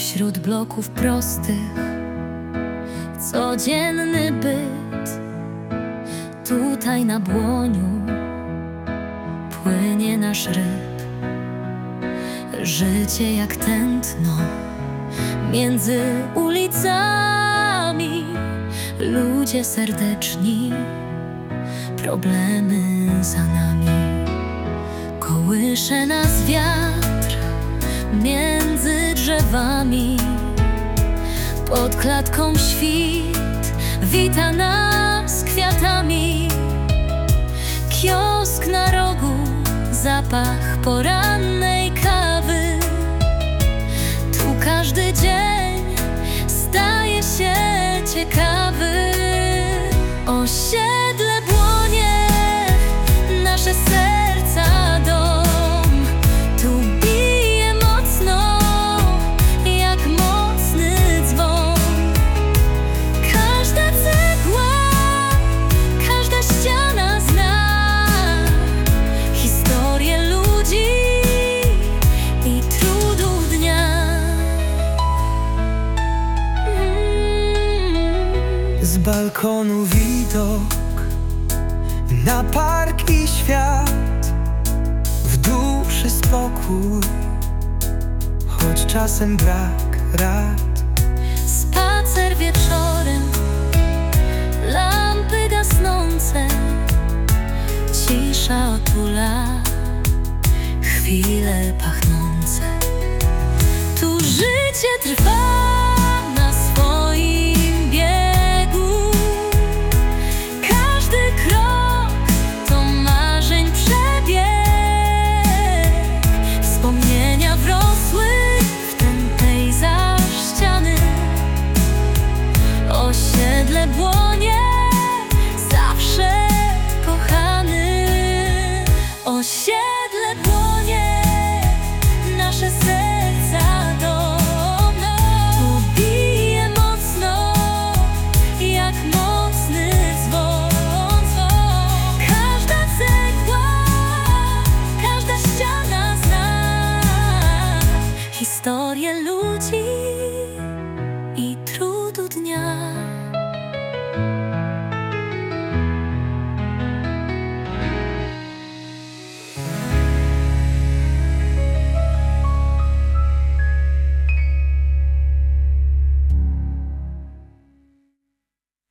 Wśród bloków prostych. Codzienny byt Tutaj na błoniu Płynie nasz ryb. Życie jak tętno Między ulicami. Ludzie serdeczni Problemy za nami. Kołysze nas wiatr drzewami. Pod klatką świt Wita nas kwiatami. Kiosk na rogu Zapach porannej kawy. Tu każdy dzień Staje się ciekawy. Osiedle Z balkonu widok na park i świat, w duszy spokój, choć czasem brak rad. Spacer wieczorem, lampy gasnące, cisza otula, chwile pachnące. Tu życie trwa. 历史路径。